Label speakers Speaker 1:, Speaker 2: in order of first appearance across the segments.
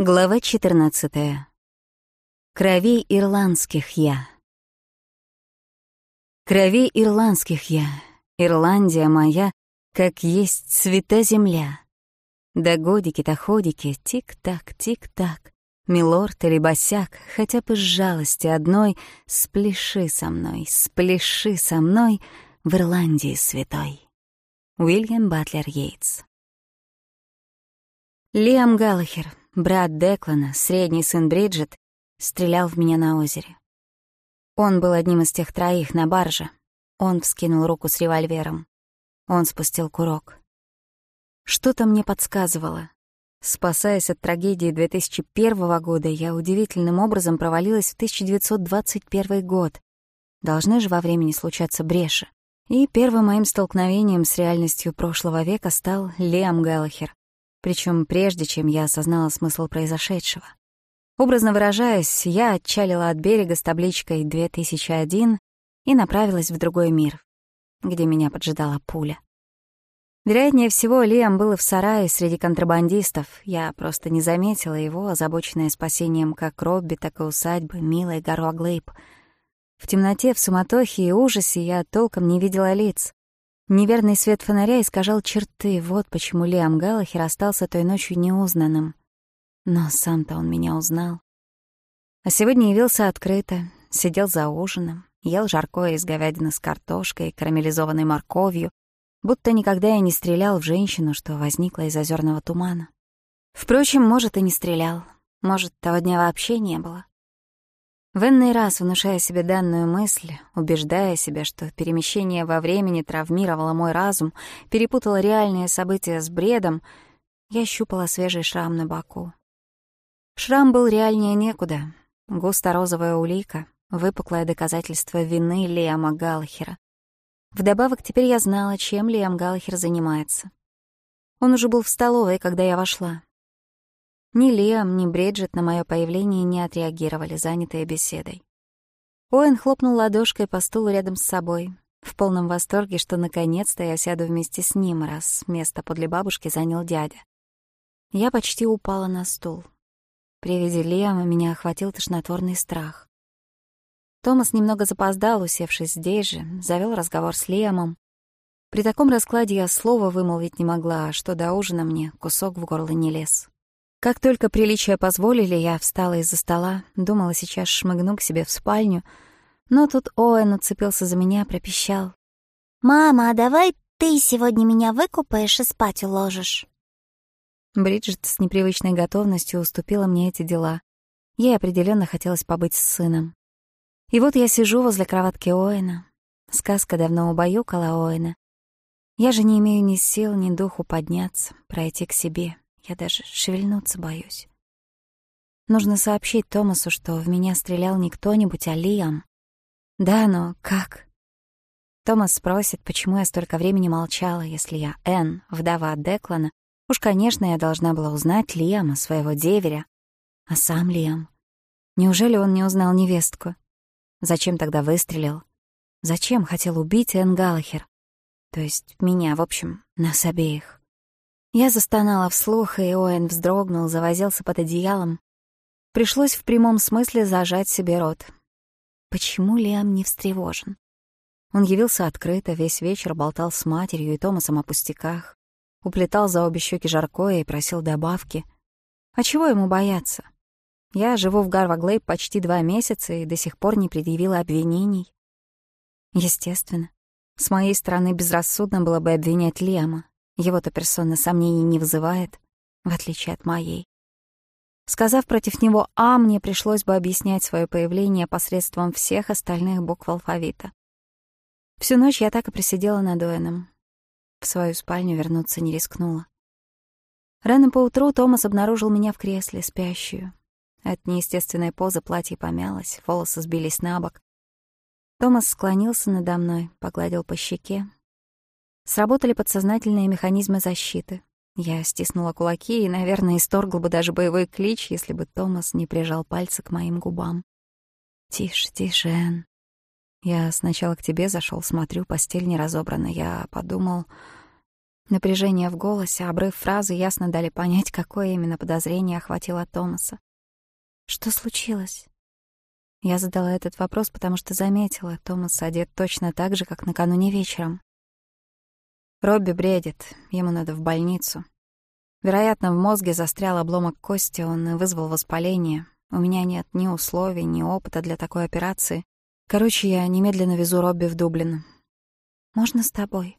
Speaker 1: Глава 14. Крови ирландских я. Крови ирландских я, Ирландия моя, как есть цвета земля. Да годики-то ходики, тик-так, тик-так, Милорд или босяк, хотя бы с жалости одной, Спляши со мной, спляши со мной В Ирландии святой. Уильям Батлер Йейтс. Лиам Галлахер, Брат Деклана, средний сын Бриджит, стрелял в меня на озере. Он был одним из тех троих на барже. Он вскинул руку с револьвером. Он спустил курок. Что-то мне подсказывало. Спасаясь от трагедии 2001 года, я удивительным образом провалилась в 1921 год. Должны же во времени случаться бреши. И первым моим столкновением с реальностью прошлого века стал Лиам Галлахер, причем прежде, чем я осознала смысл произошедшего. Образно выражаясь, я отчалила от берега с табличкой «2001» и направилась в другой мир, где меня поджидала пуля. Вероятнее всего, Лиам был в сарае среди контрабандистов. Я просто не заметила его, озабоченная спасением как Робби, так и усадьбы, милой Гаруаглейб. В темноте, в суматохе и ужасе я толком не видела лиц. Неверный свет фонаря искажал черты, вот почему Лиам Галлахер остался той ночью неузнанным. Но сам-то он меня узнал. А сегодня явился открыто, сидел за ужином, ел жаркое из говядины с картошкой, и карамелизованной морковью, будто никогда я не стрелял в женщину, что возникла из озерного тумана. Впрочем, может, и не стрелял, может, того дня вообще не было. Венный раз, внушая себе данную мысль, убеждая себя, что перемещение во времени травмировало мой разум, перепутало реальные события с бредом, я щупала свежий шрам на боку. Шрам был реальнее некуда. Густо-розовая улика, выпуклое доказательство вины Лиама Галлахера. Вдобавок, теперь я знала, чем Лиам Галлахер занимается. Он уже был в столовой, когда я вошла. Ни Лиам, ни Бриджит на мое появление не отреагировали, занятые беседой. Оэн хлопнул ладошкой по стулу рядом с собой, в полном восторге, что наконец-то я сяду вместе с ним, раз место подле бабушки занял дядя. Я почти упала на стул. При виде Лиама меня охватил тошнотворный страх. Томас немного запоздал, усевшись здесь же, завел разговор с Лиамом. При таком раскладе я слова вымолвить не могла, а что до ужина мне кусок в горло не лез. Как только приличия позволили, я встала из-за стола, думала сейчас шмыгну к себе в спальню, но тут Оэн уцепился за меня, пропищал.
Speaker 2: «Мама, а давай ты сегодня меня выкупаешь и спать уложишь?»
Speaker 1: Бриджит с непривычной готовностью уступила мне эти дела. Ей определенно хотелось побыть с сыном. И вот я сижу возле кроватки Оэна. Сказка давно убаюкала Оэна. Я же не имею ни сил, ни духу подняться, пройти к себе. я даже шевельнуться боюсь. Нужно сообщить Томасу, что в меня стрелял не кто-нибудь, а Лиам. Да, но как? Томас спросит, почему я столько времени молчала, если я Энн, вдова Деклана. Уж, конечно, я должна была узнать Лиама, своего деверя. А сам Лиам? Неужели он не узнал невестку? Зачем тогда выстрелил? Зачем хотел убить Энн Галлахер? То есть меня, в общем, нас обеих. Я застонала вслух, и Оэн вздрогнул, завозился под одеялом. Пришлось в прямом смысле зажать себе рот. Почему Лиам не встревожен? Он явился открыто, весь вечер болтал с матерью и Томасом о пустяках, уплетал за обе щеки жаркое и просил добавки. А чего ему бояться? Я живу в Гарваглейб почти два месяца и до сих пор не предъявила обвинений. Естественно, с моей стороны безрассудно было Его то персонно сомнений не вызывает, в отличие от моей. Сказав против него «А», мне пришлось бы объяснять свое появление посредством всех остальных букв алфавита. Всю ночь я так и присидела над Оэном. В свою спальню вернуться не рискнула. Рано поутру Томас обнаружил меня в кресле, спящую. От неестественной позы платье помялось, волосы сбились на бок. Томас склонился надо мной, погладил по щеке, Сработали подсознательные механизмы защиты. Я стиснула кулаки и, наверное, исторгла бы даже боевой клич, если бы Томас не прижал пальцы к моим губам. «Тише, тише, Энн. Я сначала к тебе зашел, смотрю, постель не разобрана. Я подумал... Напряжение в голосе, обрыв фразы ясно дали понять, какое именно подозрение охватило Томаса. «Что случилось?» Я задала этот вопрос, потому что заметила, Томас одет точно так же, как накануне вечером. Робби бредит, ему надо в больницу. Вероятно, в мозге застрял обломок кости, он вызвал воспаление. У меня нет ни условий, ни опыта для такой операции. Короче, я немедленно везу Робби в Дублин. «Можно с тобой?»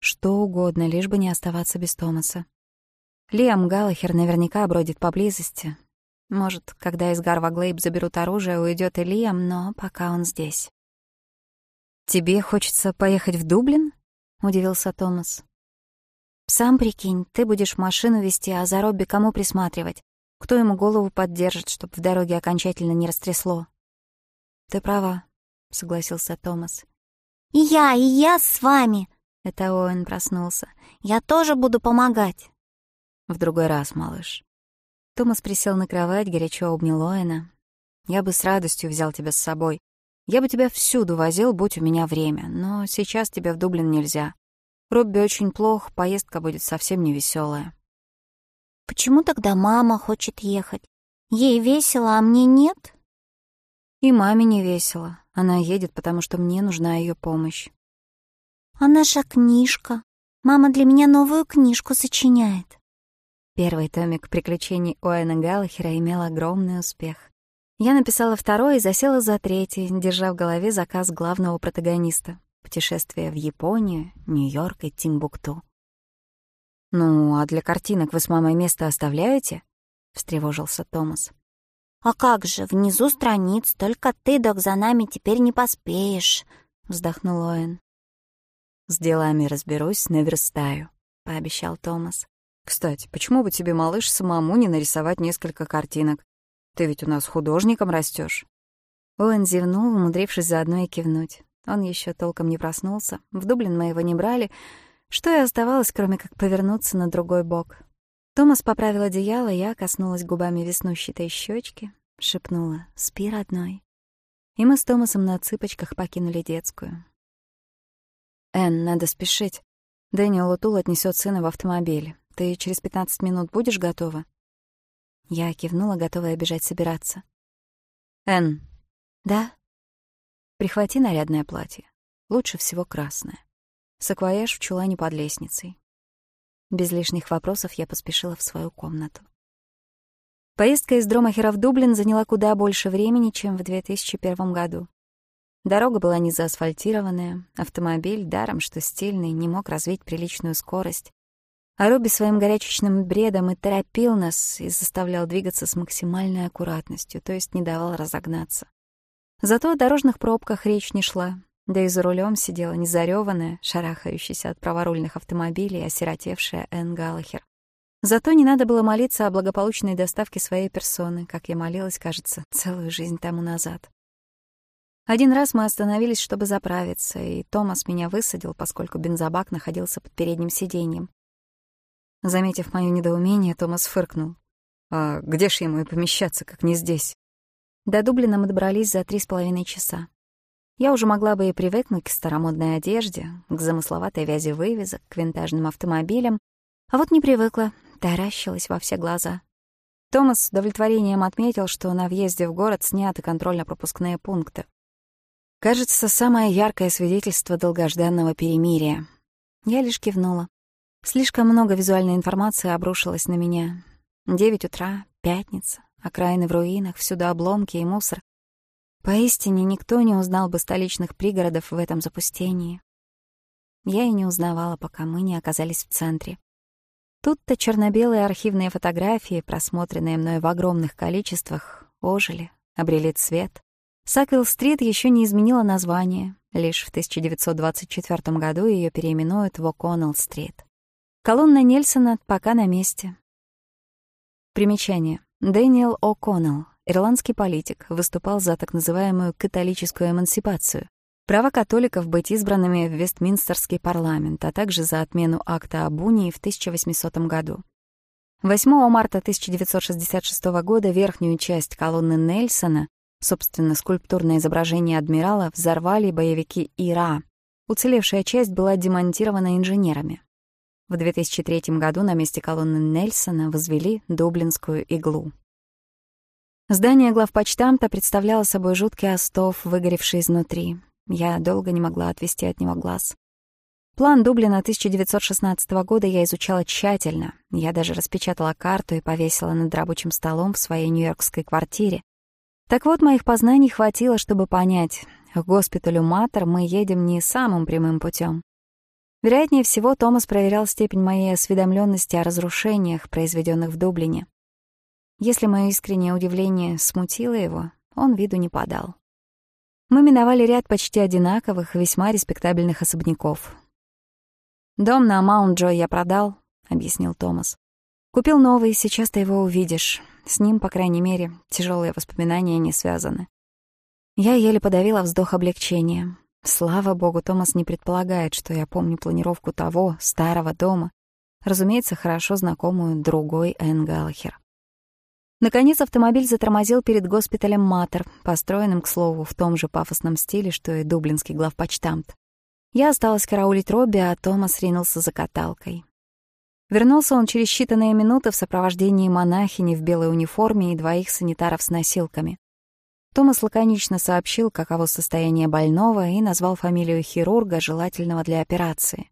Speaker 1: Что угодно, лишь бы не оставаться без Томаса. Лиам Галлахер наверняка бродит поблизости. Может, когда из Гарва Глейб заберут оружие, уйдет и Лиам, но пока он здесь. «Тебе хочется поехать в Дублин?» Удивился Томас. «Сам прикинь, ты будешь машину вести, а за Робби кому присматривать? Кто ему голову поддержит, чтобы в дороге окончательно не растрясло?» «Ты права», — согласился Томас.
Speaker 2: «И я, и я с вами!»
Speaker 1: — это Оуэн проснулся.
Speaker 2: «Я тоже буду помогать!»
Speaker 1: «В другой раз, малыш». Томас присел на кровать, горячо обнял Оуэна. «Я бы с радостью взял тебя с собой, я бы тебя всюду возил, будь у меня время, но сейчас тебя в Дублин нельзя. Робби очень плох, поездка будет совсем невеселая.
Speaker 2: Почему тогда мама хочет ехать? Ей весело, а мне нет?
Speaker 1: И маме не весело. Она едет, потому что мне нужна ее помощь.
Speaker 2: А наша книжка? Мама для меня новую книжку сочиняет.
Speaker 1: Первый томик приключений Уэна Галлахера имел огромный успех. Я написала второе и засела за третий, держа в голове заказ главного протагониста — путешествие в Японию, Нью-Йорк и Тимбукту. «Ну, а для картинок вы с мамой место оставляете?» — встревожился Томас.
Speaker 2: «А как же, внизу страниц, только ты, док, за нами теперь не поспеешь», — вздохнул Оэн.
Speaker 1: «С делами разберусь, наверстаю», — пообещал Томас. «Кстати, почему бы тебе, малыш, самому не нарисовать несколько картинок? Ты ведь у нас художником растёшь. Он зевнул, умудрившись заодно и кивнуть. Он ещё толком не проснулся, в Дублин мы его не брали, что и оставалось, кроме как повернуться на другой бок. Томас поправил одеяло, я коснулась губами веснущатой щечки, шепнула «Спи, родной». И мы с Томасом на цыпочках покинули детскую. «Энн, надо спешить. Дэниел Утул отнесёт сына в автомобиль. Ты через пятнадцать минут будешь готова?» Я кивнула, готовая бежать собираться. «Энн». «Да?» «Прихвати нарядное платье. Лучше всего красное. Саквояж в чулане под лестницей». Без лишних вопросов я поспешила в свою комнату. Поездка из Дромахера в Дублин заняла куда больше времени, чем в 2001 году. Дорога была не заасфальтированная, автомобиль, даром что стильный, не мог развить приличную скорость. А Аруби своим горячечным бредом и торопил нас и заставлял двигаться с максимальной аккуратностью, то есть не давал разогнаться. Зато о дорожных пробках речь не шла, да и за рулем сидела незарёванная, шарахающаяся от праворульных автомобилей, осиротевшая Энн Галлахер. Зато не надо было молиться о благополучной доставке своей персоны, как я молилась, кажется, целую жизнь тому назад. Один раз мы остановились, чтобы заправиться, и Томас меня высадил, поскольку бензобак находился под передним сиденьем. Заметив мое недоумение, Томас фыркнул. «А где ж ему и помещаться, как не здесь?» До Дублина мы добрались за три с половиной часа. Я уже могла бы и привыкнуть к старомодной одежде, к замысловатой вязи вывесок, к винтажным автомобилям, а вот не привыкла, таращилась во все глаза. Томас с удовлетворением отметил, что на въезде в город сняты контрольно-пропускные пункты. Кажется, самое яркое свидетельство долгожданного перемирия. Я лишь кивнула. Слишком много визуальной информации обрушилось на меня. Девять утра, пятница, окраины в руинах, всюду обломки и мусор. Поистине никто не узнал бы столичных пригородов в этом запустении. Я и не узнавала, пока мы не оказались в центре. Тут-то черно-белые архивные фотографии, просмотренные мной в огромных количествах, ожили, обрели цвет. Саквилл-стрит еще не изменила название. Лишь в 1924 году ее переименуют в О'Коннелл-стрит. Колонна Нельсона пока на месте. Примечание. Дэниел О'Коннелл, ирландский политик, выступал за так называемую католическую эмансипацию, право католиков быть избранными в Вестминстерский парламент, а также за отмену акта об унии в 1800 году. 8 марта 1966 года верхнюю часть колонны Нельсона, собственно, скульптурное изображение адмирала, взорвали боевики ИРА. Уцелевшая часть была демонтирована инженерами. В 2003 году на месте колонны Нельсона возвели Дублинскую иглу. Здание главпочтамта представляло собой жуткий остов, выгоревший изнутри. Я долго не могла отвести от него глаз. План Дублина 1916 года я изучала тщательно. Я даже распечатала карту и повесила над рабочим столом в своей нью-йоркской квартире. Так вот, моих познаний хватило, чтобы понять, к госпиталю Матер мы едем не самым прямым путем. Вероятнее всего, Томас проверял степень моей осведомленности о разрушениях, произведенных в Дублине. Если мое искреннее удивление смутило его, он виду не подал. Мы миновали ряд почти одинаковых, весьма респектабельных особняков. «Дом на маунт джо я продал», — объяснил Томас. «Купил новый, сейчас ты его увидишь. С ним, по крайней мере, тяжелые воспоминания не связаны». Я еле подавила вздох облегчения. Слава богу, Томас не предполагает, что я помню планировку того, старого дома. Разумеется, хорошо знакомую другой Энн Галлахер. Наконец автомобиль затормозил перед госпиталем Матер, построенным, к слову, в том же пафосном стиле, что и дублинский главпочтамт. Я осталась караулить Робби, а Томас ринулся за каталкой. Вернулся он через считанные минуты в сопровождении монахини в белой униформе и двоих санитаров с носилками. Томас лаконично сообщил, каково состояние больного, и назвал фамилию хирурга, желательного для операции.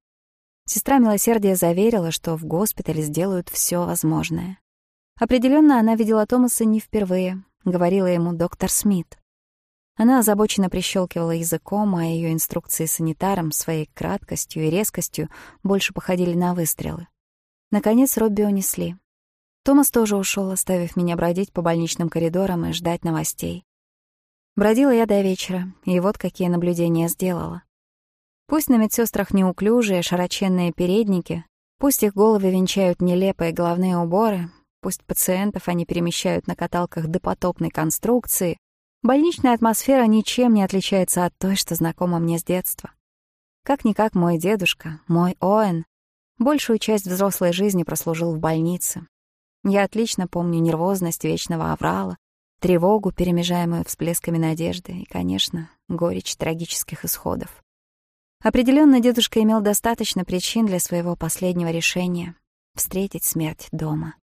Speaker 1: Сестра милосердия заверила, что в госпитале сделают все возможное. Определенно, она видела Томаса не впервые, говорила ему доктор Смит. Она озабоченно прищелкивала языком, а ее инструкции санитарам своей краткостью и резкостью больше походили на выстрелы. Наконец Робби унесли. Томас тоже ушел, оставив меня бродить по больничным коридорам и ждать новостей. Бродила я до вечера, и вот какие наблюдения сделала. Пусть на медсестрах неуклюжие, широченные передники, пусть их головы венчают нелепые головные уборы, пусть пациентов они перемещают на каталках допотопной конструкции, больничная атмосфера ничем не отличается от той, что знакома мне с детства. Как-никак мой дедушка, мой Оэн, большую часть взрослой жизни прослужил в больнице. Я отлично помню нервозность вечного аврала, Тревогу, перемежаемую всплесками надежды и, конечно, горечь трагических исходов. Определенно дедушка имел достаточно причин для своего последнего решения — встретить смерть дома.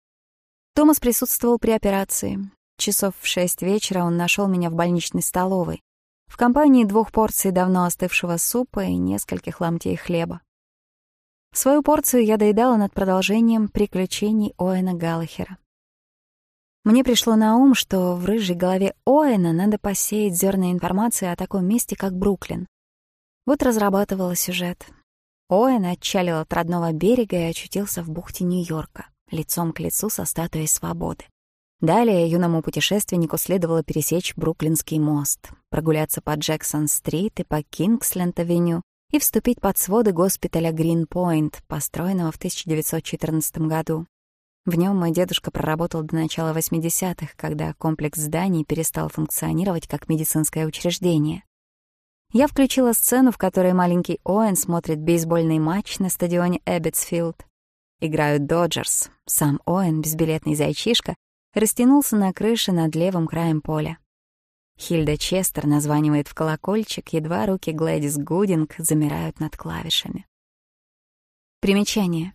Speaker 1: Томас присутствовал при операции. Часов в шесть вечера он нашел меня в больничной столовой в компании двух порций давно остывшего супа и нескольких ломтей хлеба. Свою порцию я доедала над продолжением «Приключений Оэна Галлахера». Мне пришло на ум, что в рыжей голове Оэна надо посеять зерна информации о таком месте, как Бруклин. Вот разрабатывала сюжет. Оэн отчалил от родного берега и очутился в бухте Нью-Йорка, лицом к лицу со статуей свободы. Далее юному путешественнику следовало пересечь Бруклинский мост, прогуляться по Джексон-стрит и по Кингсленд-авеню и вступить под своды госпиталя Грин-Пойнт, построенного в 1914 году. В нем мой дедушка проработал до начала 80-х, когда комплекс зданий перестал функционировать как медицинское учреждение. Я включила сцену, в которой маленький Оуэн смотрит бейсбольный матч на стадионе Эббетсфилд. Играют Доджерс. Сам Оуэн, безбилетный зайчишка, растянулся на крыше над левым краем поля. Хильда Честер названивает в колокольчик, едва руки Глэдис Гудинг замирают над клавишами. Примечание.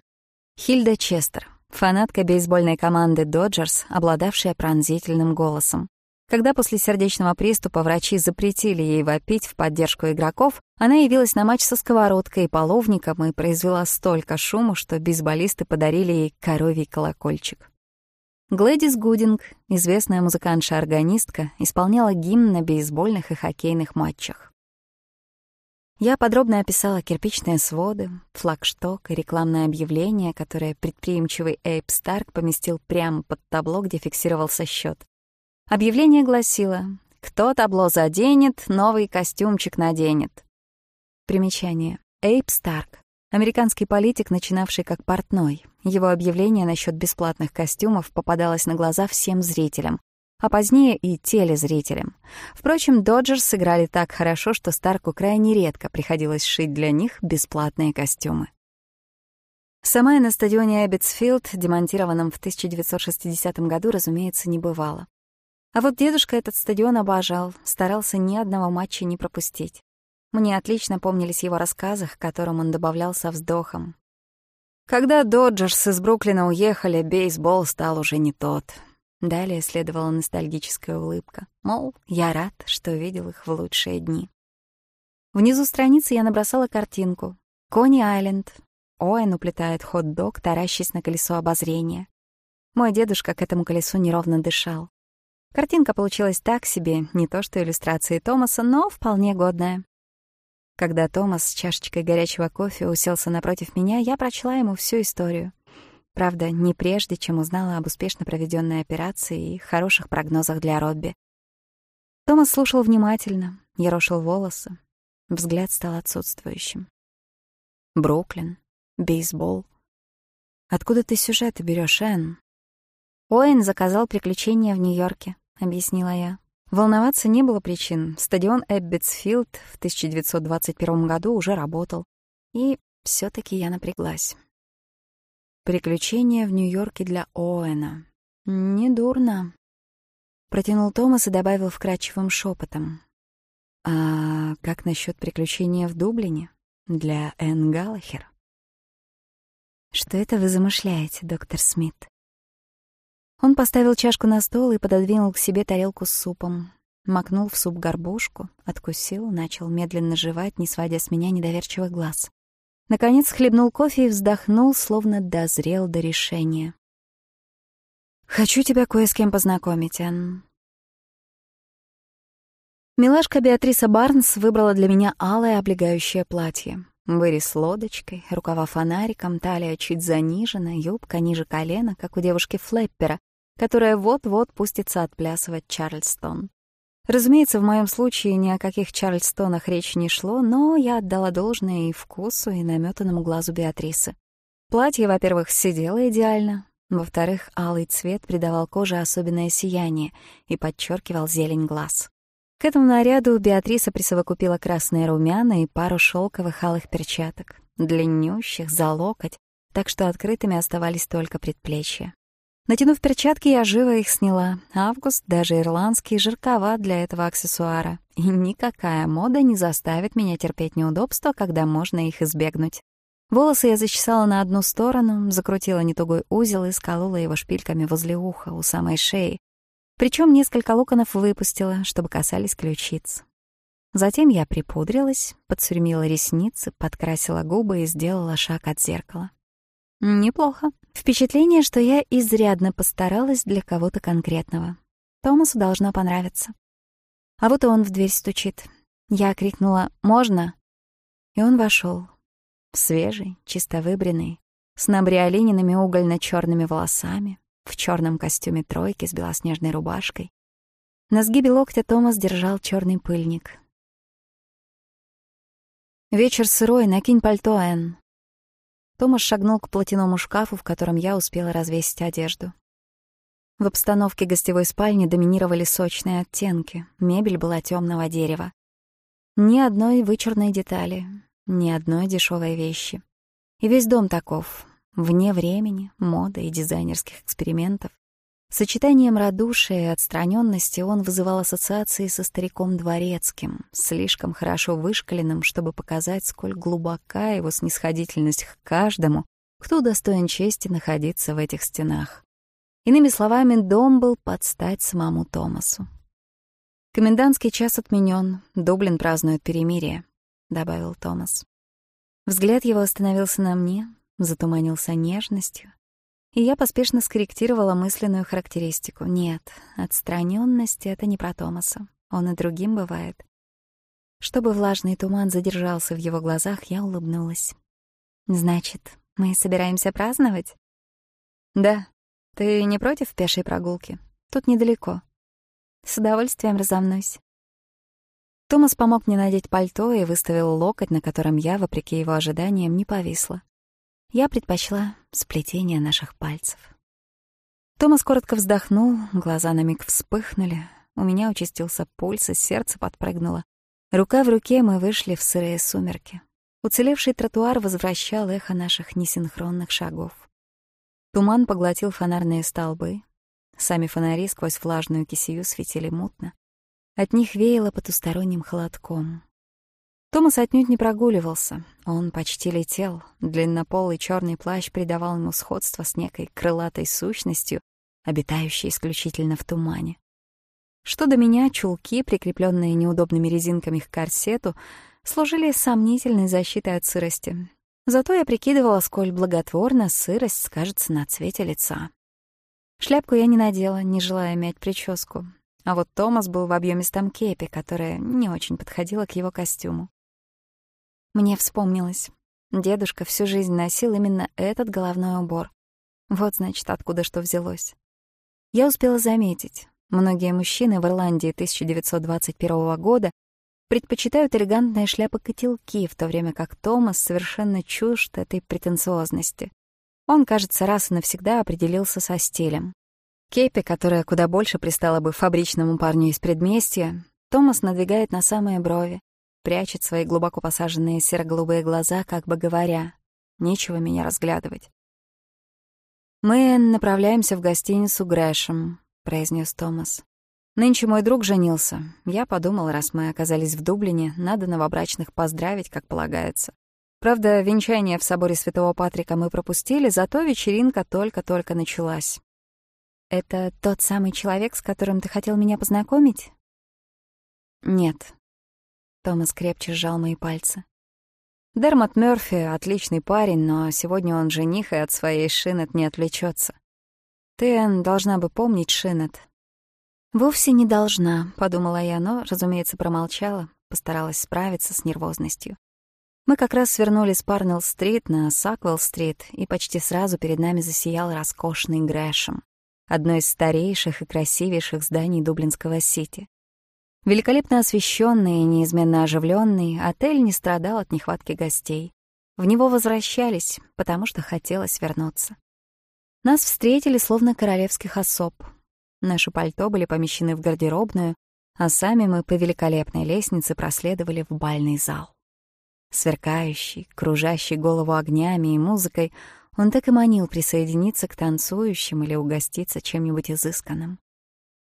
Speaker 1: Хильда Честер, Фанатка бейсбольной команды «Доджерс», обладавшая пронзительным голосом. Когда после сердечного приступа врачи запретили ей вопить в поддержку игроков, она явилась на матч со сковородкой и половником и произвела столько шума, что бейсболисты подарили ей коровий колокольчик. Глэдис Гудинг, известная музыкантша-органистка, исполняла гимн на бейсбольных и хоккейных матчах. Я подробно описала кирпичные своды, флагшток и рекламное объявление, которое предприимчивый Эйп Старк поместил прямо под табло, где фиксировался счет. Объявление гласило «Кто табло заденет, новый костюмчик наденет». Примечание. Эйп Старк. Американский политик, начинавший как портной. Его объявление насчет бесплатных костюмов попадалось на глаза всем зрителям, а позднее и телезрителям. Впрочем, «Доджерс» сыграли так хорошо, что Старку крайне редко приходилось шить для них бесплатные костюмы. Сама я на стадионе Эббитсфилд, демонтированном в 1960 году, разумеется, не бывала. А вот дедушка этот стадион обожал, старался ни одного матча не пропустить. Мне отлично помнились его рассказы, к которым он добавлял со вздохом. Когда Доджерс из Бруклина уехали, бейсбол стал уже не тот. Далее следовала ностальгическая улыбка. Мол, я рад, что видел их в лучшие дни. Внизу страницы я набросала картинку. Кони Айленд. Оэн уплетает хот-дог, таращась на колесо обозрения. Мой дедушка к этому колесу неровно дышал. Картинка получилась так себе, не то что иллюстрации Томаса, но вполне годная. Когда Томас с чашечкой горячего кофе уселся напротив меня, я прочла ему всю историю. Правда, не прежде, чем узнала об успешно проведенной операции и хороших прогнозах для Робби. Томас слушал внимательно, ерошил волосы. Взгляд стал отсутствующим. Бруклин, бейсбол. «Откуда ты сюжеты берешь, Энн?» «Оэн заказал приключения в Нью-Йорке», — объяснила я. Волноваться не было причин. Стадион Эббитсфилд в 1921 году уже работал. И все таки я напряглась. Приключения в Нью-Йорке для Оуэна. Недурно. Протянул Томас и добавил вкрадчивым шепотом. А как насчет приключения в Дублине для Энн Галлахер? Что это вы замышляете, доктор Смит? Он поставил чашку на стол и пододвинул к себе тарелку с супом. Макнул в суп горбушку, откусил, начал медленно жевать, не сводя с меня недоверчивых глаз. Наконец хлебнул кофе и вздохнул, словно дозрел до решения. «Хочу тебя кое с кем познакомить, Энн». Милашка Беатриса Барнс выбрала для меня алое облегающее платье. Вырез лодочкой, рукава фонариком, талия чуть занижена, юбка ниже колена, как у девушки Флэппера, которая вот-вот пустится отплясывать Чарльстон. Разумеется, в моем случае ни о каких Чарльстонах речь не шло, но я отдала должное и вкусу, и наметанному глазу Беатрисы. Платье, во-первых, сидело идеально, во-вторых, алый цвет придавал коже особенное сияние и подчеркивал зелень глаз. К этому наряду Беатриса присовокупила красные румяна и пару шелковых алых перчаток, длиннющих, за локоть, так что открытыми оставались только предплечья. Натянув перчатки, я живо их сняла. Август, даже ирландский, жирковат для этого аксессуара. И никакая мода не заставит меня терпеть неудобства, когда можно их избегнуть. Волосы я зачесала на одну сторону, закрутила нетугой узел и сколола его шпильками возле уха, у самой шеи. Причем несколько локонов выпустила, чтобы касались ключиц. Затем я припудрилась, подсурмила ресницы, подкрасила губы и сделала шаг от зеркала. Неплохо. Впечатление, что я изрядно постаралась для кого-то конкретного. Томасу должно понравиться. А вот и он в дверь стучит. Я крикнула «Можно?», и он вошел. Свежий, чисто выбренный, с набриолиненными угольно черными волосами, в черном костюме тройки с белоснежной рубашкой. На сгибе локтя Томас держал черный пыльник. «Вечер сырой, накинь пальто, Энн», Томаш шагнул к платяному шкафу, в котором я успела развесить одежду. В обстановке гостевой спальни доминировали сочные оттенки, мебель была темного дерева. Ни одной вычурной детали, ни одной дешевой вещи. И весь дом таков, вне времени, моды и дизайнерских экспериментов. Сочетанием радушия и отстраненности он вызывал ассоциации со стариком Дворецким, слишком хорошо вышкаленным, чтобы показать, сколь глубока его снисходительность к каждому, кто достоин чести находиться в этих стенах. Иными словами, дом был под стать самому Томасу. «Комендантский час отменен, Дублин празднует перемирие», — добавил Томас. Взгляд его остановился на мне, затуманился нежностью, и я поспешно скорректировала мысленную характеристику. Нет, отстраненность — это не про Томаса. Он и другим бывает. Чтобы влажный туман задержался в его глазах, я улыбнулась. «Значит, мы собираемся праздновать?» «Да. Ты не против пешей прогулки? Тут недалеко. С удовольствием разомнусь». Томас помог мне надеть пальто и выставил локоть, на котором я, вопреки его ожиданиям, не повисла. Я предпочла сплетение наших пальцев. Томас коротко вздохнул, глаза на миг вспыхнули, у меня участился пульс, и сердце подпрыгнуло. Рука в руке мы вышли в сырые сумерки. Уцелевший тротуар возвращал эхо наших несинхронных шагов. Туман поглотил фонарные столбы. Сами фонари сквозь влажную кисию светили мутно. От них веяло потусторонним холодком. Томас отнюдь не прогуливался. Он почти летел. Длиннополый черный плащ придавал ему сходство с некой крылатой сущностью, обитающей исключительно в тумане. Что до меня, чулки, прикрепленные неудобными резинками к корсету, служили сомнительной защитой от сырости. Зато я прикидывала, сколь благотворно сырость скажется на цвете лица. Шляпку я не надела, не желая мять прическу. А вот Томас был в объемистом кепе, которая не очень подходила к его костюму. Мне вспомнилось. Дедушка всю жизнь носил именно этот головной убор. Вот, значит, откуда что взялось. Я успела заметить, многие мужчины в Ирландии 1921 года предпочитают элегантные шляпы-котелки, в то время как Томас совершенно чужд этой претенциозности. Он, кажется, раз и навсегда определился со стилем. Кепи, которая куда больше пристала бы фабричному парню из предместья, Томас надвигает на самые брови, прячет свои глубоко посаженные серо-голубые глаза, как бы говоря, «Нечего меня разглядывать». «Мы направляемся в гостиницу Грэшем», — произнес Томас. «Нынче мой друг женился. Я подумал, раз мы оказались в Дублине, надо новобрачных поздравить, как полагается. Правда, венчание в соборе Святого Патрика мы пропустили, зато вечеринка только-только началась».
Speaker 2: «Это тот самый человек, с которым ты хотел меня познакомить?»
Speaker 1: «Нет», Томас крепче сжал мои пальцы. Дермат Мёрфи — отличный парень, но сегодня он жених и от своей Шинет не отвлечется. Ты, Энн, должна бы помнить Шинет. «Вовсе не должна», — подумала я, но, разумеется, промолчала, постаралась справиться с нервозностью. Мы как раз свернули с Парнелл-стрит на Саквелл-стрит, и почти сразу перед нами засиял роскошный Грэшем, одно из старейших и красивейших зданий Дублинского Сити. Великолепно освещенный и неизменно оживленный, отель не страдал от нехватки гостей. В него возвращались, потому что хотелось вернуться. Нас встретили словно королевских особ. Наши пальто были помещены в гардеробную, а сами мы по великолепной лестнице проследовали в бальный зал. Сверкающий, кружащий голову огнями и музыкой, он так и манил присоединиться к танцующим или угоститься чем-нибудь изысканным.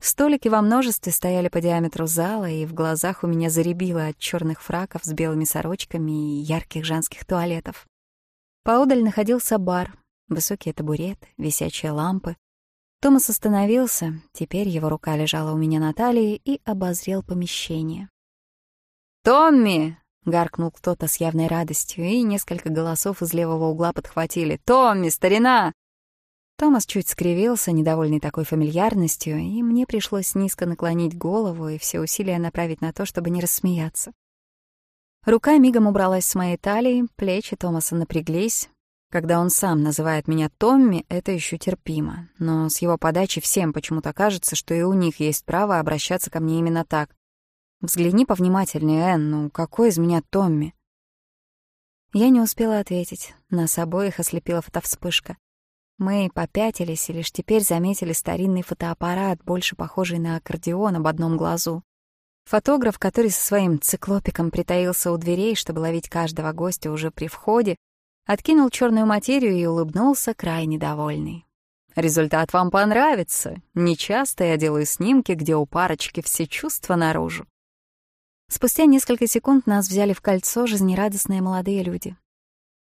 Speaker 1: Столики во множестве стояли по диаметру зала, и в глазах у меня заребило от черных фраков с белыми сорочками и ярких женских туалетов. Поодаль находился бар, высокий табурет, висячие лампы. Томас остановился, теперь его рука лежала у меня на талии и обозрел помещение. «Томми!» — гаркнул кто-то с явной радостью, и несколько голосов из левого угла подхватили. «Томми, старина! Томас чуть скривился, недовольный такой фамильярностью, и мне пришлось низко наклонить голову и все усилия направить на то, чтобы не рассмеяться. Рука мигом убралась с моей талии, плечи Томаса напряглись. Когда он сам называет меня Томми, это еще терпимо, но с его подачи всем почему-то кажется, что и у них есть право обращаться ко мне именно так. «Взгляни повнимательнее, Энн, ну какой из меня Томми?» Я не успела ответить. Нас обоих ослепила фотовспышка. Мы попятились и лишь теперь заметили старинный фотоаппарат, больше похожий на аккордеон об одном глазу. Фотограф, который со своим циклопиком притаился у дверей, чтобы ловить каждого гостя уже при входе, откинул черную материю и улыбнулся, крайне довольный. «Результат вам понравится. Нечасто я делаю снимки, где у парочки все чувства наружу». Спустя несколько секунд нас взяли в кольцо жизнерадостные молодые люди.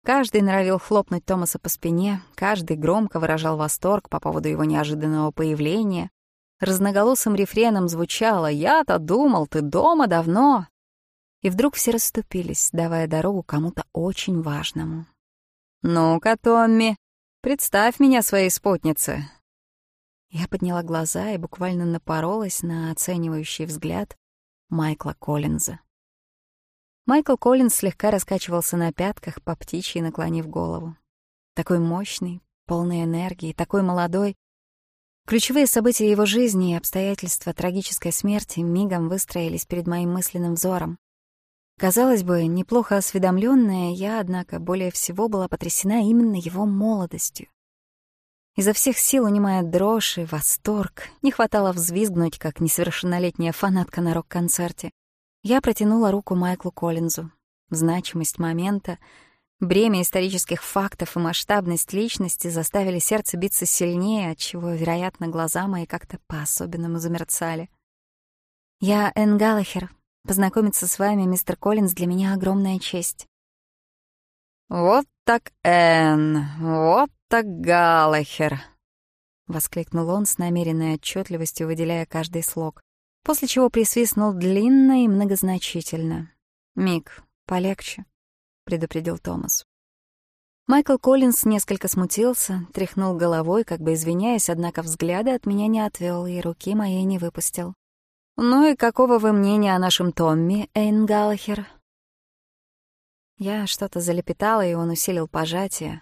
Speaker 1: Каждый норовил хлопнуть Томаса по спине, каждый громко выражал восторг по поводу его неожиданного появления. Разноголосым рефреном звучало «Я-то думал, ты дома давно!» И вдруг все расступились, давая дорогу кому-то очень важному. «Ну-ка, Томми, представь меня своей спутнице!» Я подняла глаза и буквально напоролась на оценивающий взгляд Майкла Коллинза. Майкл Коллинз слегка раскачивался на пятках, по птичьи наклонив голову. Такой мощный, полный энергии, такой молодой. Ключевые события его жизни и обстоятельства трагической смерти мигом выстроились перед моим мысленным взором. Казалось бы, неплохо осведомленная, я, однако, более всего была потрясена именно его молодостью. Изо всех сил унимая дрожь и восторг, не хватало взвизгнуть, как несовершеннолетняя фанатка на рок-концерте. Я протянула руку Майклу Коллинзу. Значимость момента, бремя исторических фактов и масштабность личности заставили сердце биться сильнее, отчего, вероятно, глаза мои как-то по-особенному замерцали. «Я Энн Галлахер. Познакомиться с вами, мистер Коллинз, для меня огромная честь».
Speaker 3: «Вот так Энн, вот так Галлахер», — воскликнул он с намеренной отчетливостью, выделяя каждый слог. После чего присвистнул длинно и многозначительно.
Speaker 1: «Мик, полегче», — предупредил Томас. Майкл Коллинс несколько смутился, тряхнул головой, как бы извиняясь, однако взгляда от меня не отвел и руки моей не выпустил. «Ну и какого вы мнения о нашем Томми, Эйн Галлахер?» Я что-то залепетала, и он усилил пожатие.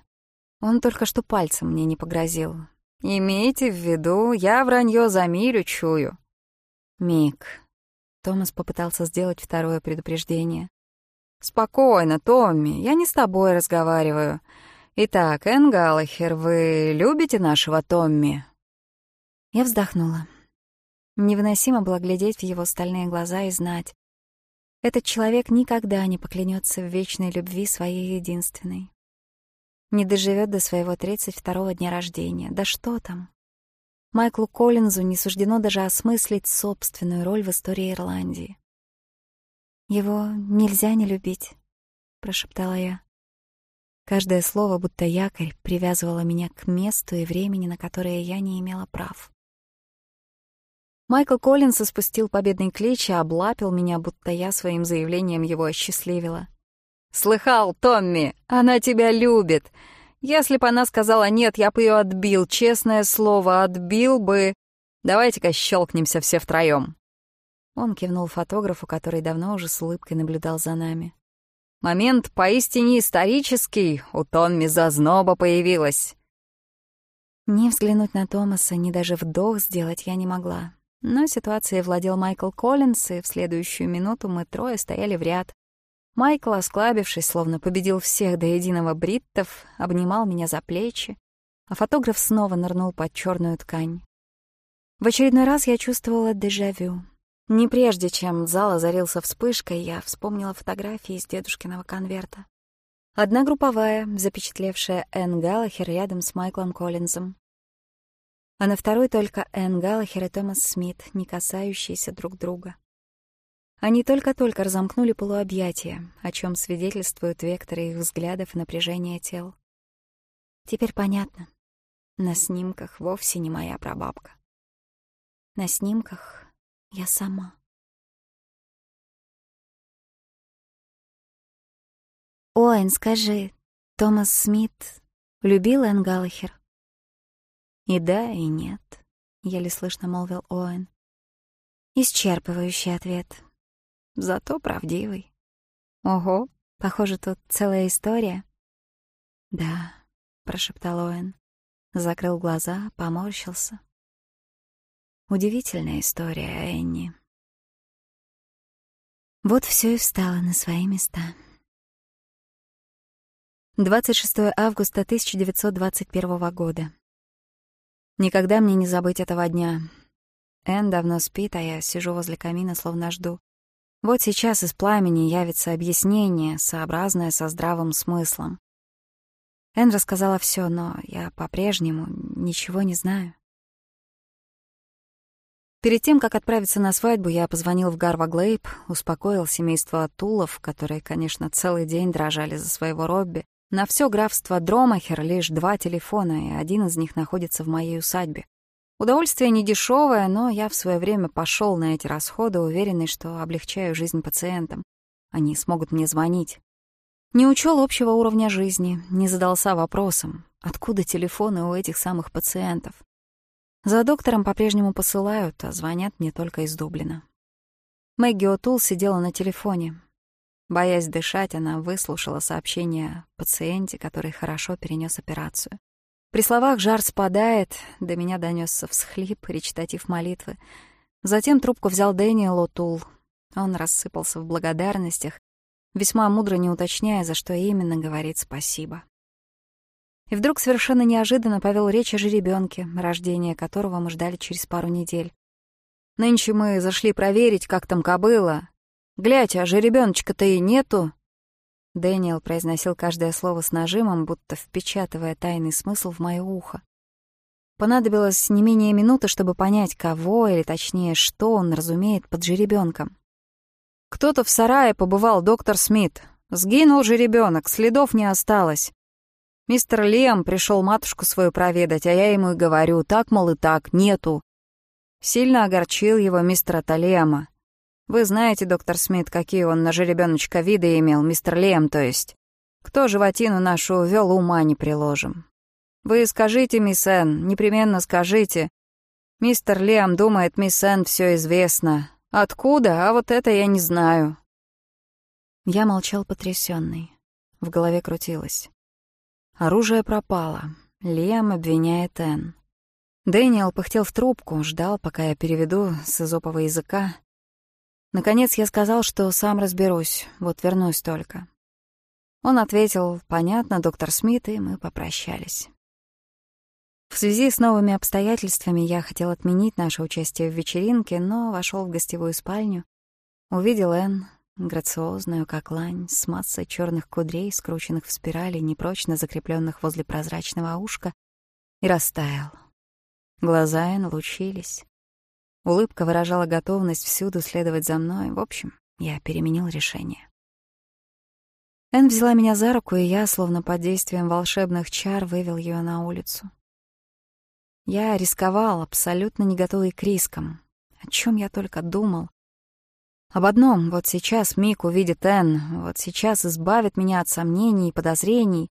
Speaker 1: Он только что пальцем мне не погрозил. «Имейте в виду, я вранье за мирю чую», «Мик». Томас попытался сделать второе предупреждение. «Спокойно, Томми, я не с тобой разговариваю. Итак, Энн Галлахер, вы любите нашего Томми?» Я вздохнула. Невыносимо было глядеть в его стальные глаза и знать. Этот человек никогда не поклянется в вечной любви своей единственной. Не доживет до своего 32-го дня рождения. Да что там? Майклу Коллинзу не суждено даже осмыслить собственную роль в истории Ирландии. «Его нельзя не любить», — прошептала я. Каждое слово, будто якорь, привязывало меня к месту и времени, на которое я не имела прав. Майкл Коллинс испустил победный клич и облапил меня, будто я своим заявлением его осчастливила. «Слыхал, Томми, она тебя любит. Если бы она сказала «нет, я бы ее отбил», честное слово, отбил бы. Давайте-ка щелкнемся все втроем. Он кивнул фотографу, который давно уже с улыбкой наблюдал за нами. Момент поистине исторический, у Томми зазноба появилась. Не взглянуть на Томаса, ни даже вдох сделать я не могла. Но ситуацией владел Майкл Коллинс, и в следующую минуту мы трое стояли в ряд, Майкл, клабившись, словно победил всех до единого бриттов, обнимал меня за плечи, а фотограф снова нырнул под черную ткань. В очередной раз я чувствовала дежавю. Не прежде, чем зал озарился вспышкой, я вспомнила фотографии из дедушкиного конверта. Одна групповая, запечатлевшая Энн Галлахер рядом с Майклом Коллинзом. А на второй только Энн Галлахер и Томас Смит, не касающиеся друг друга. Они только только разомкнули полуобъятия, о чем свидетельствуют векторы их взглядов и напряжение тел. Теперь понятно. На снимках вовсе не моя прабабка. На снимках я сама. «Оэн, скажи, Томас Смит любил Энн Галлахер?» «И да, и нет», — еле слышно молвил Оэн. «Исчерпывающий ответ», Зато правдивый. Ого, похоже, тут целая история. Да, прошептал Оэн. Закрыл глаза, поморщился. Удивительная история, Энни. Вот все и встало на свои места. 26 августа 1921 года. Никогда мне не забыть этого дня. Эн давно спит, а я сижу возле камина, словно жду. Вот сейчас из пламени явится объяснение, сообразное со здравым смыслом. Эн рассказала все, но я по-прежнему ничего не знаю. Перед тем, как отправиться на свадьбу, я позвонил в Гарва Глейб, успокоил семейство Атулов, которые, конечно, целый день дрожали за своего Робби. На все графство Дромахер лишь два телефона, и один из них находится в моей усадьбе. Удовольствие недешевое, но я в свое время пошел на эти расходы, уверенный, что облегчаю жизнь пациентам. Они смогут мне звонить. Не учел общего уровня жизни, не задался вопросом, откуда телефоны у этих самых пациентов. За доктором по-прежнему посылают, а звонят мне только из Дублина. Мэгги Отул сидела на телефоне. Боясь дышать, она выслушала сообщение о пациенте, который хорошо перенес операцию. При словах «жар спадает», до меня донесся всхлип, речитатив молитвы. Затем трубку взял Дэниел О'Тул. Он рассыпался в благодарностях, весьма мудро не уточняя, за что именно говорит спасибо. И вдруг совершенно неожиданно повел речь о жеребенке, рождение которого мы ждали через пару недель. Нынче мы зашли проверить, как там кобыла. Глядь, а жеребеночка-то и нету. Дэниел произносил каждое слово с нажимом, будто впечатывая тайный смысл в мое ухо. Понадобилось не менее минуты, чтобы понять, кого, или точнее, что он разумеет под жеребенком.
Speaker 3: «Кто-то в сарае побывал, доктор Смит. Сгинул жеребенок, следов не осталось. Мистер Лем пришел матушку свою проведать, а я ему и говорю, так, мол, и так, нету. Сильно огорчил его мистер Талема. Вы знаете, доктор Смит, какие он на жеребёночка виды имел, мистер Лем, то есть. Кто животину нашу вёл, ума не приложим. Вы скажите, мисс Энн, непременно скажите. Мистер Лем думает, мисс Энн всё известно. Откуда? А вот это я не знаю. Я молчал потрясённый. В голове крутилось. Оружие пропало. Лем обвиняет Энн. Дэниел пыхтел в трубку, ждал, пока я переведу с изопового языка. Наконец я сказал, что сам разберусь, вот вернусь только. Он ответил, понятно, доктор Смит, и мы попрощались. В связи с новыми обстоятельствами я хотел отменить наше участие в вечеринке, но вошел в гостевую спальню, увидел Энн, грациозную, как лань, с массой черных кудрей, скрученных в спирали, непрочно закрепленных возле прозрачного ушка, и растаял. Глаза Энн лучились. Улыбка выражала готовность всюду следовать за мной. В общем, я переменил решение. Энн взяла меня за руку, и я, словно под действием волшебных чар, вывел ее на улицу. Я рисковал, абсолютно не готовый к рискам. О чем я только думал. Об одном — вот сейчас Мик увидит Энн, вот сейчас избавит меня от сомнений и подозрений.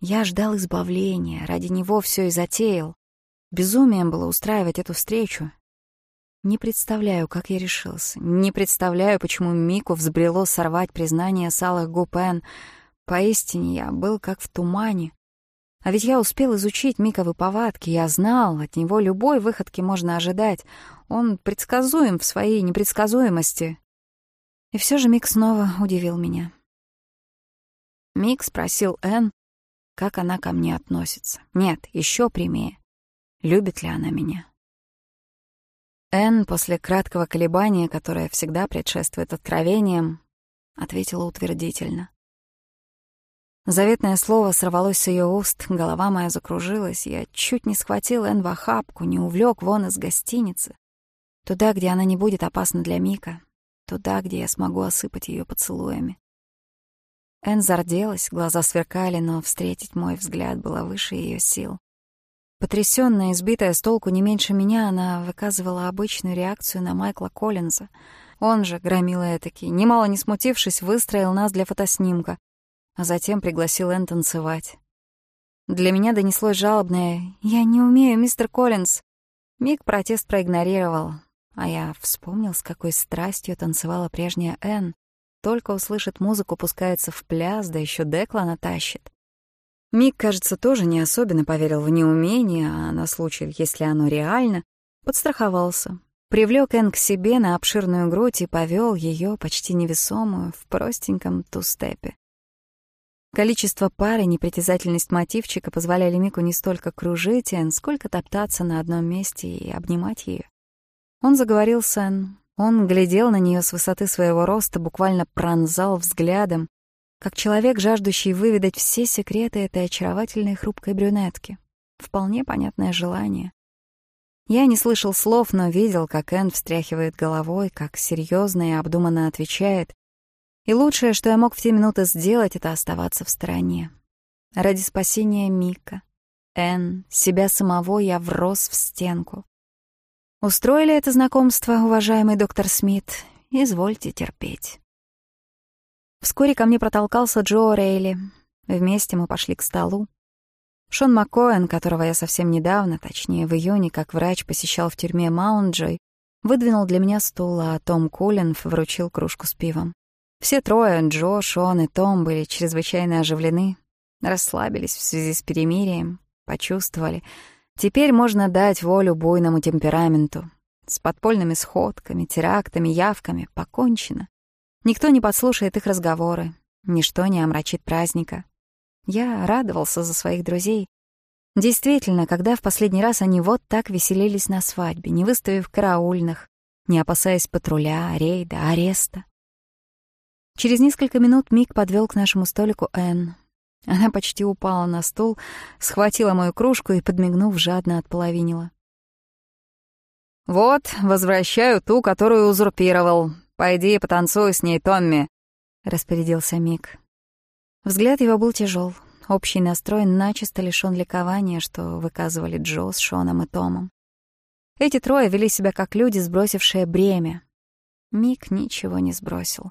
Speaker 3: Я ждал избавления, ради него все и затеял. Безумием было устраивать эту встречу, Не представляю, как я решился. Не представляю, почему Мику взбрело сорвать признание с алых губ Энн. Поистине я был как в тумане. А ведь я успел изучить Миковы повадки, я знал, от него любой выходки можно ожидать. Он предсказуем в своей непредсказуемости. И все же Мик снова удивил меня. Мик спросил Энн, как она ко мне относится. Нет, еще Энн после краткого колебания, которое всегда предшествует откровениям, ответила утвердительно. Заветное слово сорвалось с ее уст, голова моя закружилась, я чуть не схватил Энн в охапку, не увлек вон из гостиницы. Туда, где она не будет опасна для Мика, туда, где я смогу осыпать ее поцелуями. Энн зарделась, глаза сверкали, но встретить мой взгляд было выше ее сил. Потрясённая, избитая с толку не меньше меня, она выказывала обычную реакцию на Майкла Коллинза. Он же, громила этакий, немало не смутившись, выстроил нас для фотоснимка, а затем пригласил Энн танцевать. Для меня донеслось жалобное «Я не умею, мистер Коллинз». Миг протест проигнорировал, а я вспомнил, с какой страстью танцевала прежняя Энн. Только услышит музыку, пускается в пляс, да еще Декла натащит. Мик, кажется, тоже не особенно поверил в неумение, а на случай, если оно реально, подстраховался. Привлёк Энн к себе на обширную грудь и повёл её, почти невесомую, в простеньком тустепе. Количество пары, непритязательность мотивчика позволяли Мику не столько кружить Энн, сколько топтаться на одном месте и обнимать её. Он заговорил с Энн. Он глядел на неё с высоты своего роста, буквально пронзал взглядом, как человек, жаждущий выведать все секреты этой очаровательной хрупкой брюнетки. Вполне понятное желание. Я не слышал слов, но видел, как Энн встряхивает головой, как серьезно и обдуманно отвечает. И лучшее, что я мог в те минуты сделать, это оставаться в стороне. Ради спасения Мика, Энн, себя самого я врос в стенку. Устроили это знакомство, уважаемый доктор Смит, извольте терпеть. Вскоре ко мне протолкался Джо Рейли. Вместе мы пошли к столу. Шон Маккоэн, которого я совсем недавно, точнее, в июне, как врач посещал в тюрьме Маунджой, выдвинул для меня стул, а Том Кулинф вручил кружку с пивом. Все трое, Джо, Шон и Том, были чрезвычайно оживлены, расслабились в связи с перемирием, почувствовали. Теперь можно дать волю буйному темпераменту. С подпольными сходками, терактами, явками покончено. Никто не подслушает их разговоры, ничто не омрачит праздника. Я радовался за своих друзей. Действительно, когда в последний раз они вот так веселились на свадьбе, не выставив караульных, не опасаясь патруля, рейда, ареста. Через несколько минут Мик подвел к нашему столику Энн. Она почти упала на стул, схватила мою кружку и, подмигнув, жадно отполовинила. «Вот, возвращаю ту, которую узурпировал. «Пойди, потанцуй с ней, Томми», —
Speaker 1: распорядился Мик. Взгляд его был тяжел. Общий настрой начисто лишён ликования, что выказывали Джо с Шоном и Томом. Эти трое вели себя как люди, сбросившие бремя. Мик ничего не сбросил.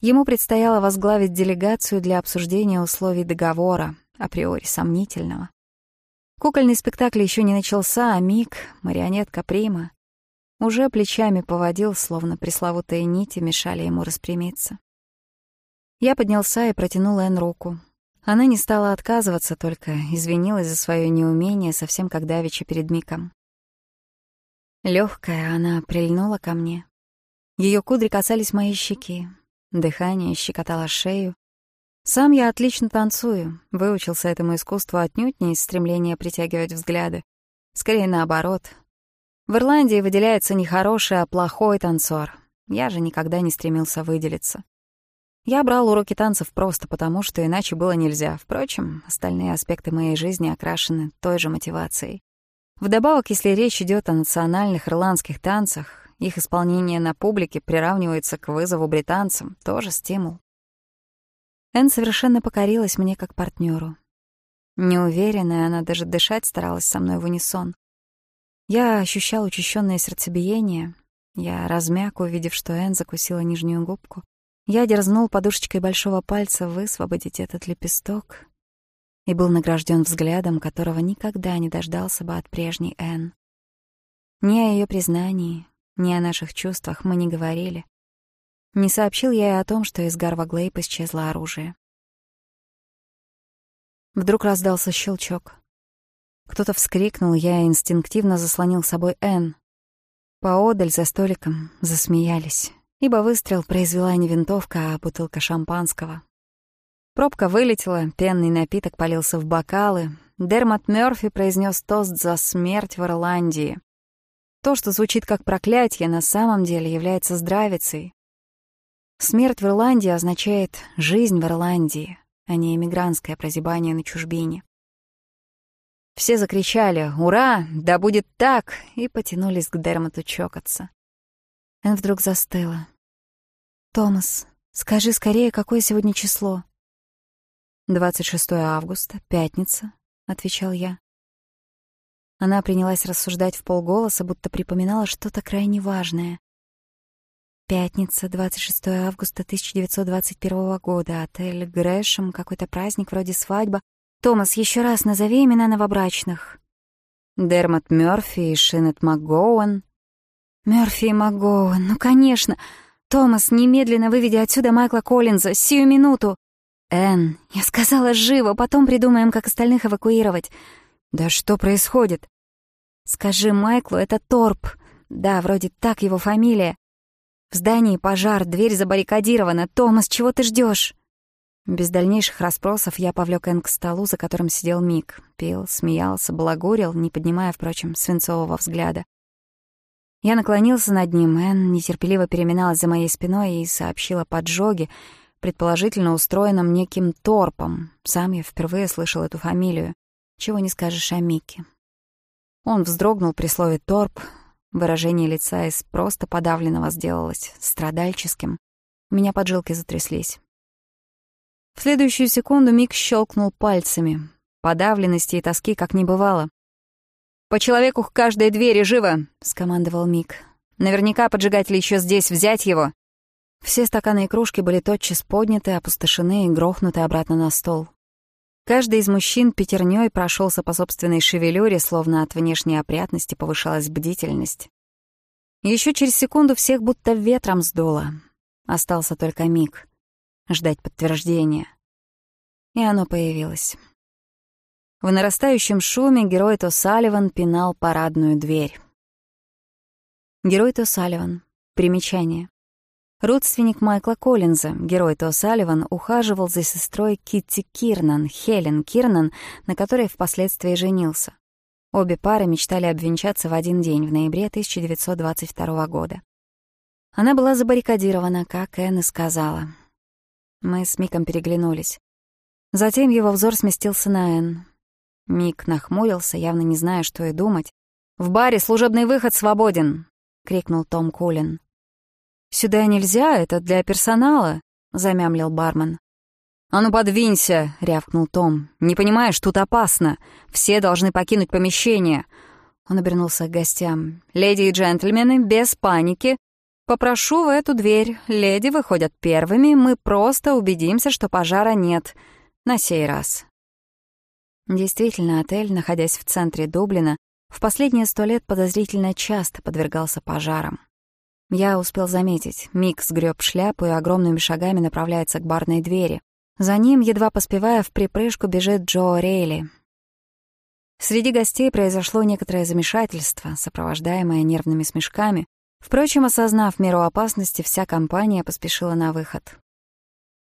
Speaker 1: Ему предстояло возглавить делегацию для обсуждения условий договора, априори сомнительного. Кукольный спектакль еще не начался, а Мик — марионетка Прима. Уже плечами поводил, словно пресловутые нити мешали ему распрямиться. Я поднялся и протянул Энн руку. Она не стала отказываться, только извинилась за свое неумение, совсем как давеча перед Миком. Легкая, она прильнула ко мне. Ее кудри касались моей щеки, дыхание щекотало шею. Сам я отлично танцую, выучился этому искусству отнюдь не из стремления притягивать взгляды. Скорее наоборот, в Ирландии выделяется не хороший, а плохой танцор. Я же никогда не стремился выделиться. Я брал уроки танцев просто потому, что иначе было нельзя. Впрочем, остальные аспекты моей жизни окрашены той же мотивацией. Вдобавок, если речь идет о национальных ирландских танцах, их исполнение на публике приравнивается к вызову британцам, тоже стимул. Энн совершенно покорилась мне как партнеру. Неуверенная, она даже дышать старалась со мной в унисон. Я ощущал учащенное сердцебиение. Я размяк, увидев, что Энн закусила нижнюю губку. Я дерзнул подушечкой большого пальца высвободить этот лепесток, и был награжден взглядом, которого никогда не дождался бы от прежней Энн. Ни о ее признании, ни о наших чувствах мы не говорили. Не сообщил я и о том, что из Гарва Глейп исчезло оружие. Вдруг раздался щелчок. Кто-то вскрикнул, я инстинктивно заслонил собой Энн. Поодаль за столиком засмеялись, ибо выстрел произвела не винтовка, а бутылка шампанского. Пробка вылетела, пенный напиток полился в бокалы. Дермат Мёрфи произнес тост за смерть в Ирландии. То, что звучит как проклятие, на самом деле является здравицей. Смерть в Ирландии означает «жизнь в Ирландии», а не эмигрантское прозябание на чужбине. Все закричали «Ура! Да будет так!» и потянулись к Дермоту чокаться. Энн вдруг застыла. «Томас, скажи скорее, какое сегодня число?» «26 августа, пятница», — отвечал я. Она принялась рассуждать в полголоса, будто припоминала что-то крайне важное. Пятница, 26 августа 1921 года, отель Грэшем, какой-то праздник вроде свадьба, Томас, еще раз назови имена новобрачных. Дермат Мёрфи и Шинет МакГоуэн. Мёрфи и МакГоуэн, ну, конечно. Томас, немедленно выведи отсюда Майкла Коллинза, сию минуту. Энн, я сказала живо, потом придумаем, как остальных эвакуировать. Да что происходит? Скажи Майклу, это Торп. Да, вроде так его фамилия. В здании пожар, дверь забаррикадирована. Томас, чего ты ждешь? Без дальнейших расспросов я повлек Энн к столу, за которым сидел Мик. Пил, смеялся, балагурил, не поднимая, впрочем, свинцового взгляда. Я наклонился над ним, Энн нетерпеливо переминалась за моей спиной и сообщила поджоге, предположительно устроенном неким Торпом. Сам я впервые слышал эту фамилию. Чего не скажешь о Микке. Он вздрогнул при слове «торп», выражение лица из просто подавленного сделалось страдальческим. У меня поджилки затряслись. В В Следующую секунду Мик щелкнул пальцами. Подавленности и тоски как не бывало. «По человеку к каждой двери живо!» — скомандовал Мик. «Наверняка поджигатели еще здесь, взять его!» Все стаканы и кружки были тотчас подняты, опустошены и грохнуты обратно на стол. Каждый из мужчин пятерней прошелся по собственной шевелюре, словно от внешней опрятности повышалась бдительность. Еще через секунду всех будто ветром сдуло. Остался только миг ждать подтверждения. И оно появилось. В нарастающем шуме герой Тосаливан пинал парадную дверь. Герой Тосаливан. Примечание. Родственник Майкла Коллинза, герой Тосаливан, ухаживал за сестрой Китти Кирнан, Хелен Кирнан, на которой впоследствии женился. Обе пары мечтали обвенчаться в один день, в ноябре 1922 года. Она была забаррикадирована, как Энн и сказала, Мы с Миком переглянулись. Затем его взор сместился на Энн. Мик нахмурился, явно не зная, что и думать. «В баре служебный выход свободен!» — крикнул Том Кулин.
Speaker 3: «Сюда нельзя, это для персонала», — замямлил бармен. «А ну подвинься!» — рявкнул Том. «Не понимаешь, тут опасно. Все должны покинуть помещение». Он обернулся к гостям. «Леди и джентльмены, без паники. Попрошу в эту дверь. Леди выходят первыми, мы просто убедимся, что пожара нет. На сей раз. Действительно, отель, находясь в центре Дублина, в последние сто лет подозрительно часто подвергался пожарам. Я успел заметить, Мик сгреб шляпу и огромными шагами направляется к барной двери. За ним, едва поспевая, в припрыжку бежит Джо Рейли. Среди гостей произошло некоторое замешательство, сопровождаемое нервными смешками, Впрочем, осознав меру опасности, вся компания поспешила на выход.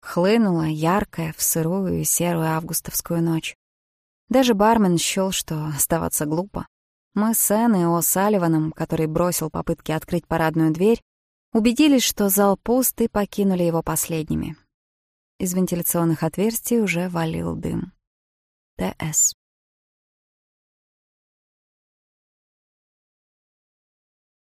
Speaker 3: Хлынула яркая в сырую и серую августовскую ночь. Даже бармен счёл, что оставаться глупо. Мы с Энной и О'Салливаном, который бросил попытки открыть парадную дверь, убедились, что зал пуст, и покинули его последними. Из вентиляционных отверстий уже валил дым. ТС.